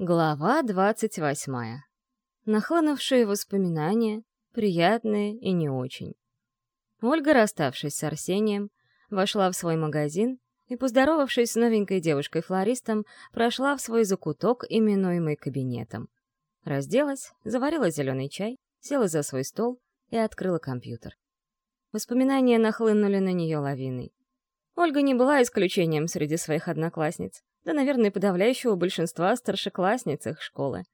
Глава двадцать восьмая. Нахлынувшие воспоминания, приятные и не очень. Ольга, расставшись с Арсением, вошла в свой магазин и, поздоровавшись с новенькой девушкой-флористом, прошла в свой закуток, именуемый кабинетом. Разделась, заварила зеленый чай, села за свой стол и открыла компьютер. Воспоминания нахлынули на нее лавиной. Ольга не была исключением среди своих одноклассниц да, наверное, подавляющего большинства старшеклассниц их школы.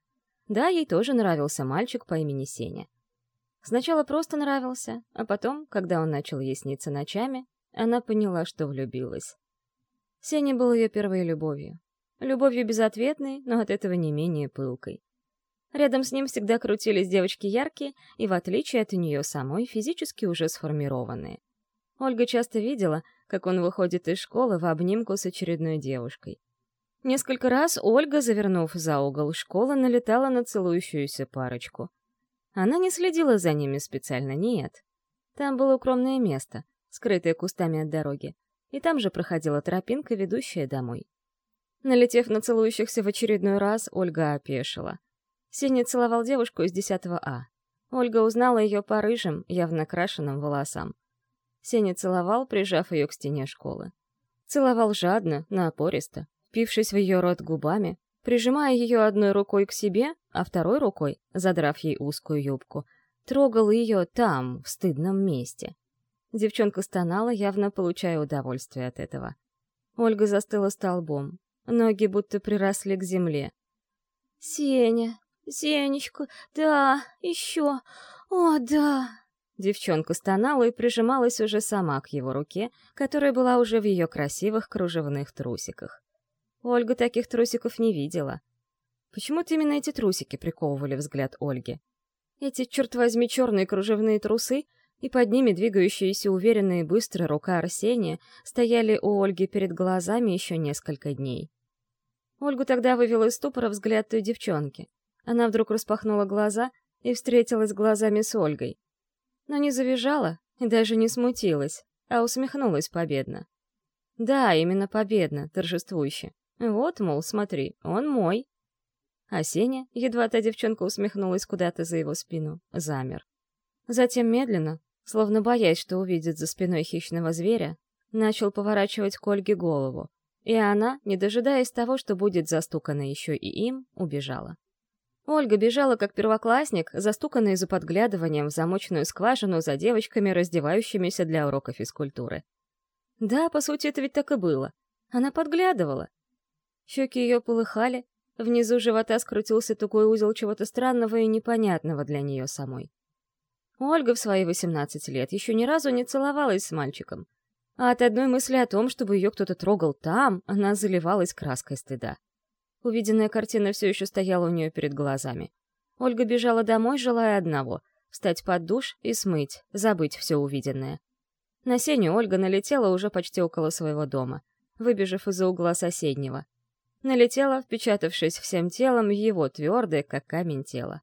Да, ей тоже нравился мальчик по имени Сеня. Сначала просто нравился, а потом, когда он начал ей сниться ночами, она поняла, что влюбилась. Сеня был ее первой любовью. Любовью безответной, но от этого не менее пылкой. Рядом с ним всегда крутились девочки яркие и, в отличие от нее самой, физически уже сформированные. Ольга часто видела, как он выходит из школы в обнимку с очередной девушкой. Несколько раз Ольга, завернув за угол школы, налетала на целующуюся парочку. Она не следила за ними специально, нет. Там было укромное место, скрытое кустами от дороги, и там же проходила тропинка, ведущая домой. Налетев на целующихся в очередной раз, Ольга опешила. Сеня целовал девушку из 10 А. Ольга узнала ее по рыжим, явно крашенным волосам. Сеня целовал, прижав ее к стене школы. Целовал жадно, напористо, впившись в ее рот губами, прижимая ее одной рукой к себе, а второй рукой, задрав ей узкую юбку, трогал ее там, в стыдном месте. Девчонка стонала, явно получая удовольствие от этого. Ольга застыла столбом. Ноги будто приросли к земле. «Сеня, Сенечка, да, еще, о, да!» Девчонка стонала и прижималась уже сама к его руке, которая была уже в ее красивых кружевных трусиках. Ольга таких трусиков не видела. Почему-то именно эти трусики приковывали взгляд Ольги. Эти, черт возьми, черные кружевные трусы и под ними двигающаяся уверенно и быстро рука Арсения стояли у Ольги перед глазами еще несколько дней. Ольгу тогда вывел из ступора взгляд той девчонки. Она вдруг распахнула глаза и встретилась глазами с Ольгой. Но не завизжала и даже не смутилась, а усмехнулась победно. Да, именно победно, торжествующе. Вот, мол, смотри, он мой. А Сеня, едва та девчонка усмехнулась куда-то за его спину, замер. Затем медленно, словно боясь, что увидит за спиной хищного зверя, начал поворачивать к Ольге голову, и она, не дожидаясь того, что будет застукана еще и им, убежала. Ольга бежала как первоклассник, застуканный за подглядыванием в замочную скважину за девочками, раздевающимися для урока физкультуры. Да, по сути, это ведь так и было. Она подглядывала, Щеки ее полыхали, внизу живота скрутился тугой узел чего-то странного и непонятного для нее самой. Ольга в свои 18 лет еще ни разу не целовалась с мальчиком, а от одной мысли о том, чтобы ее кто-то трогал там, она заливалась краской стыда. Увиденная картина все еще стояла у нее перед глазами. Ольга бежала домой, желая одного — встать под душ и смыть, забыть все увиденное. На Сеню Ольга налетела уже почти около своего дома, выбежав из-за угла соседнего налетела, впечатавшись всем телом в его твердое, как камень тело.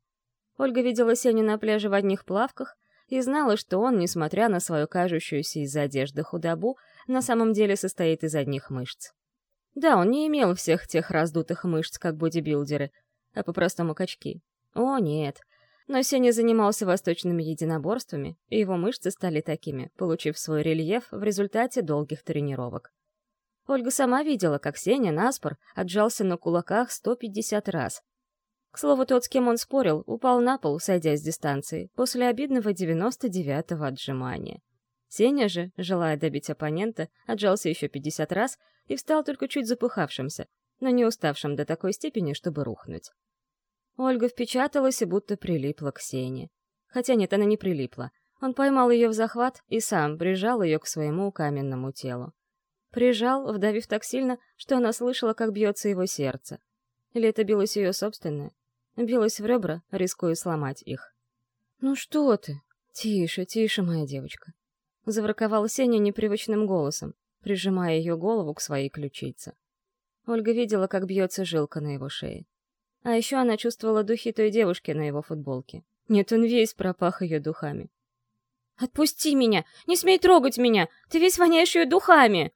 Ольга видела Сеню на пляже в одних плавках и знала, что он, несмотря на свою кажущуюся из-за одежды худобу, на самом деле состоит из одних мышц. Да, он не имел всех тех раздутых мышц, как бодибилдеры, а по-простому качки. О, нет. Но Сеня занимался восточными единоборствами, и его мышцы стали такими, получив свой рельеф в результате долгих тренировок. Ольга сама видела, как Сеня наспор отжался на кулаках 150 раз. К слову, тот, с кем он спорил, упал на пол, сойдя с дистанции, после обидного 99-го отжимания. Сеня же, желая добить оппонента, отжался еще 50 раз и встал только чуть запыхавшимся, но не уставшим до такой степени, чтобы рухнуть. Ольга впечаталась и будто прилипла к Сене. Хотя нет, она не прилипла. Он поймал ее в захват и сам прижал ее к своему каменному телу. Прижал, вдавив так сильно, что она слышала, как бьется его сердце. Или это билось ее собственное? Билось в ребра, рискуя сломать их. «Ну что ты? Тише, тише, моя девочка!» Завраковал Сеня непривычным голосом, прижимая ее голову к своей ключице. Ольга видела, как бьется жилка на его шее. А еще она чувствовала духи той девушки на его футболке. Нет, он весь пропах ее духами. «Отпусти меня! Не смей трогать меня! Ты весь воняешь ее духами!»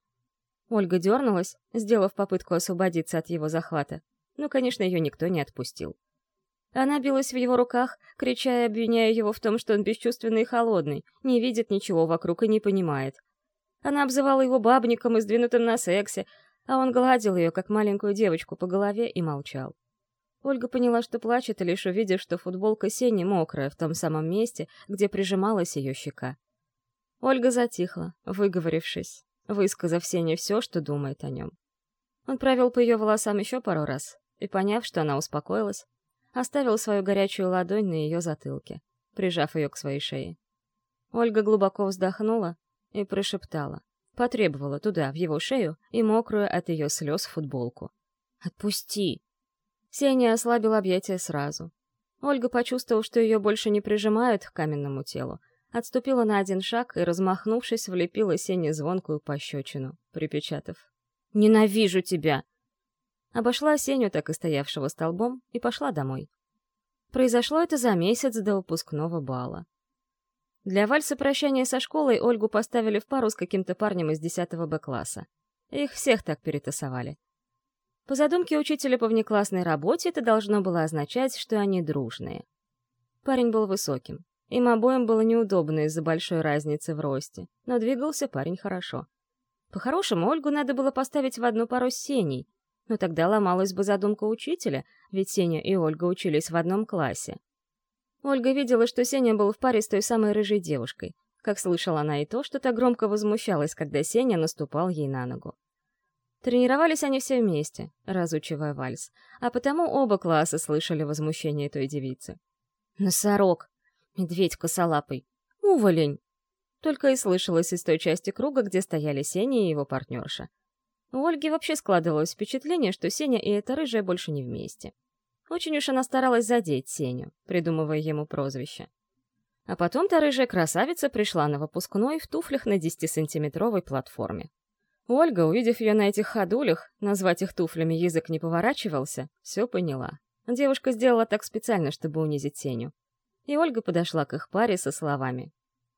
Ольга дернулась, сделав попытку освободиться от его захвата. но, конечно, ее никто не отпустил. Она билась в его руках, крича и обвиняя его в том, что он бесчувственный и холодный, не видит ничего вокруг и не понимает. Она обзывала его бабником и сдвинутым на сексе, а он гладил ее, как маленькую девочку, по голове и молчал. Ольга поняла, что плачет, лишь увидев, что футболка Сени мокрая в том самом месте, где прижималась ее щека. Ольга затихла, выговорившись, высказав Сене все, что думает о нем. Он провел по ее волосам еще пару раз, и, поняв, что она успокоилась, оставил свою горячую ладонь на ее затылке, прижав ее к своей шее. Ольга глубоко вздохнула и прошептала, потребовала туда, в его шею, и мокрую от ее слез футболку. «Отпусти!» Сеня ослабил объятия сразу. Ольга почувствовала, что ее больше не прижимают к каменному телу, отступила на один шаг и, размахнувшись, влепила Сене звонкую пощечину, припечатав. «Ненавижу тебя!» Обошла Сеню, так и стоявшего столбом, и пошла домой. Произошло это за месяц до выпускного бала. Для вальса прощания со школой Ольгу поставили в пару с каким-то парнем из 10 Б-класса. Их всех так перетасовали. По задумке учителя по внеклассной работе это должно было означать, что они дружные. Парень был высоким. Им обоим было неудобно из-за большой разницы в росте, но двигался парень хорошо. По-хорошему, Ольгу надо было поставить в одну пару с Сеней, но тогда ломалась бы задумка учителя, ведь Сеня и Ольга учились в одном классе. Ольга видела, что Сеня был в паре с той самой рыжей девушкой, как слышала она и то, что та громко возмущалась, когда Сеня наступал ей на ногу. Тренировались они все вместе, разучивая вальс, а потому оба класса слышали возмущение той девицы. «Носорог! Медведь косолапый! Уволень!» Только и слышалось из той части круга, где стояли Сеня и его партнерша. У Ольги вообще складывалось впечатление, что Сеня и эта рыжая больше не вместе. Очень уж она старалась задеть Сеню, придумывая ему прозвище. А потом та рыжая красавица пришла на выпускной в туфлях на 10-сантиметровой платформе. Ольга, увидев ее на этих ходулях, назвать их туфлями язык не поворачивался, все поняла. Девушка сделала так специально, чтобы унизить Сеню. И Ольга подошла к их паре со словами.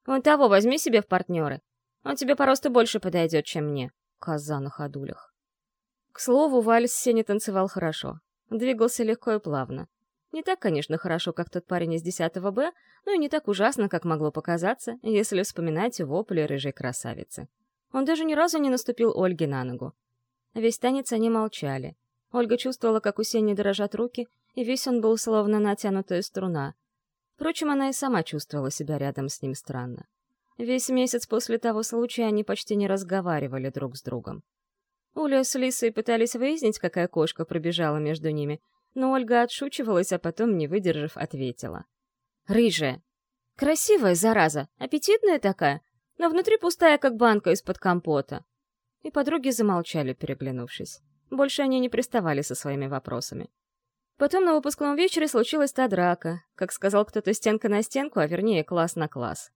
«Вон того возьми себе в партнеры. Он тебе по росту больше подойдет, чем мне. Коза на ходулях». К слову, вальс Сеня танцевал хорошо. Двигался легко и плавно. Не так, конечно, хорошо, как тот парень из 10 Б, но и не так ужасно, как могло показаться, если вспоминать вопли рыжей красавицы. Он даже ни разу не наступил Ольге на ногу. Весь танец они молчали. Ольга чувствовала, как у Сени дрожат руки, и весь он был словно натянутая струна. Впрочем, она и сама чувствовала себя рядом с ним странно. Весь месяц после того случая они почти не разговаривали друг с другом. Уля с Лисой пытались выяснить, какая кошка пробежала между ними, но Ольга отшучивалась, а потом, не выдержав, ответила. «Рыжая. Красивая, зараза. Аппетитная такая, но внутри пустая, как банка из-под компота». И подруги замолчали, переглянувшись. Больше они не приставали со своими вопросами. Потом на выпускном вечере случилась та драка, как сказал кто-то стенка на стенку, а вернее класс на класс.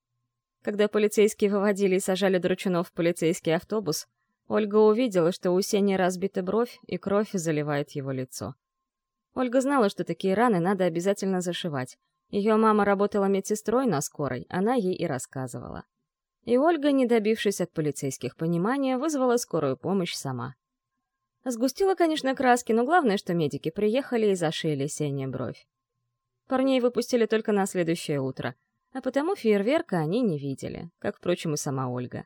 Когда полицейские выводили и сажали Дручунов в полицейский автобус, Ольга увидела, что у Сени разбита бровь, и кровь заливает его лицо. Ольга знала, что такие раны надо обязательно зашивать. Ее мама работала медсестрой на скорой, она ей и рассказывала. И Ольга, не добившись от полицейских понимания, вызвала скорую помощь сама. Сгустила, конечно, краски, но главное, что медики приехали и зашили Сене бровь. Парней выпустили только на следующее утро, а потому фейерверка они не видели, как, впрочем, и сама Ольга.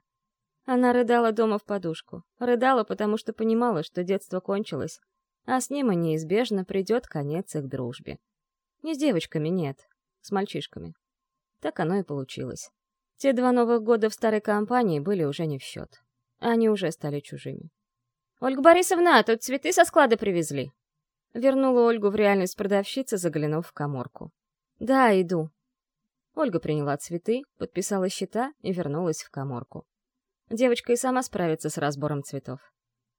Она рыдала дома в подушку. Рыдала, потому что понимала, что детство кончилось, а с ним и неизбежно придет конец их дружбе. Не с девочками, нет, с мальчишками. Так оно и получилось. Те два новых года в старой компании были уже не в счет. Они уже стали чужими. «Ольга Борисовна, тут цветы со склада привезли!» Вернула Ольгу в реальность продавщица, заглянув в коморку. «Да, иду». Ольга приняла цветы, подписала счета и вернулась в коморку. Девочка и сама справится с разбором цветов.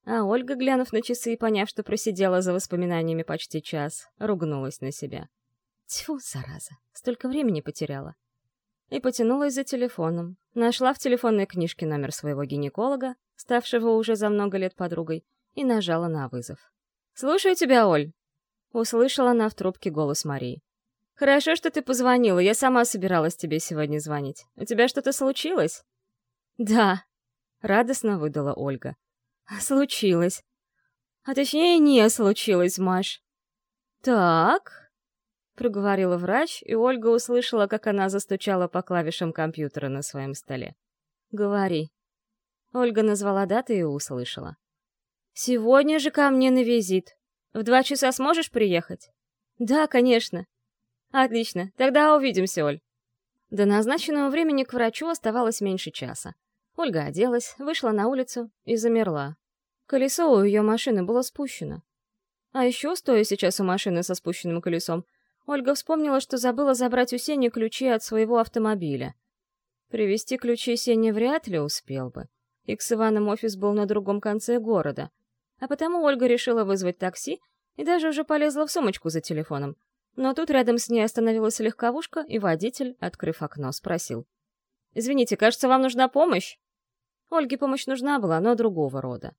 А Ольга, глянув на часы и поняв, что просидела за воспоминаниями почти час, ругнулась на себя. Тьфу, зараза, столько времени потеряла. И потянулась за телефоном. Нашла в телефонной книжке номер своего гинеколога, ставшего уже за много лет подругой, и нажала на вызов. «Слушаю тебя, Оль!» Услышала она в трубке голос Марии. «Хорошо, что ты позвонила, я сама собиралась тебе сегодня звонить. У тебя что-то случилось?» «Да», Радостно выдала Ольга. Случилось. А точнее, не случилось, Маш. «Так», — проговорила врач, и Ольга услышала, как она застучала по клавишам компьютера на своем столе. «Говори». Ольга назвала даты и услышала. «Сегодня же ко мне на визит. В два часа сможешь приехать?» «Да, конечно». «Отлично, тогда увидимся, Оль». До назначенного времени к врачу оставалось меньше часа. Ольга оделась, вышла на улицу и замерла. Колесо у ее машины было спущено. А еще, стоя сейчас у машины со спущенным колесом, Ольга вспомнила, что забыла забрать у Сени ключи от своего автомобиля. Привезти ключи Сеня вряд ли успел бы. Их с Иваном офис был на другом конце города. А потому Ольга решила вызвать такси и даже уже полезла в сумочку за телефоном. Но тут рядом с ней остановилась легковушка, и водитель, открыв окно, спросил. «Извините, кажется, вам нужна помощь?» Ольге помощь нужна была, но другого рода.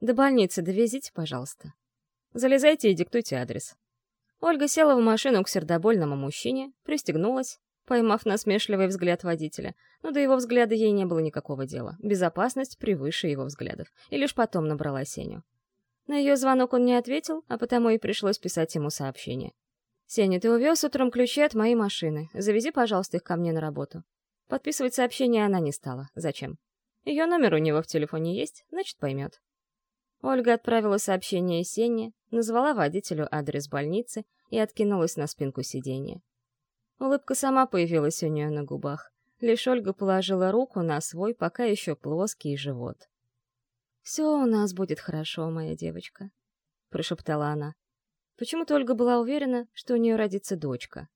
«До больницы довезите, пожалуйста». «Залезайте и диктуйте адрес». Ольга села в машину к сердобольному мужчине, пристегнулась, поймав насмешливый взгляд водителя, но до его взгляда ей не было никакого дела. Безопасность превыше его взглядов. И лишь потом набрала Сеню. На ее звонок он не ответил, а потому и пришлось писать ему сообщение. «Сеня, ты увез утром ключи от моей машины. Завези, пожалуйста, их ко мне на работу». Подписывать сообщение она не стала. Зачем? Ее номер у него в телефоне есть, значит, поймет. Ольга отправила сообщение Сене, назвала водителю адрес больницы и откинулась на спинку сиденья. Улыбка сама появилась у нее на губах. Лишь Ольга положила руку на свой пока еще плоский живот. «Все у нас будет хорошо, моя девочка», — прошептала она. Почему-то Ольга была уверена, что у нее родится дочка.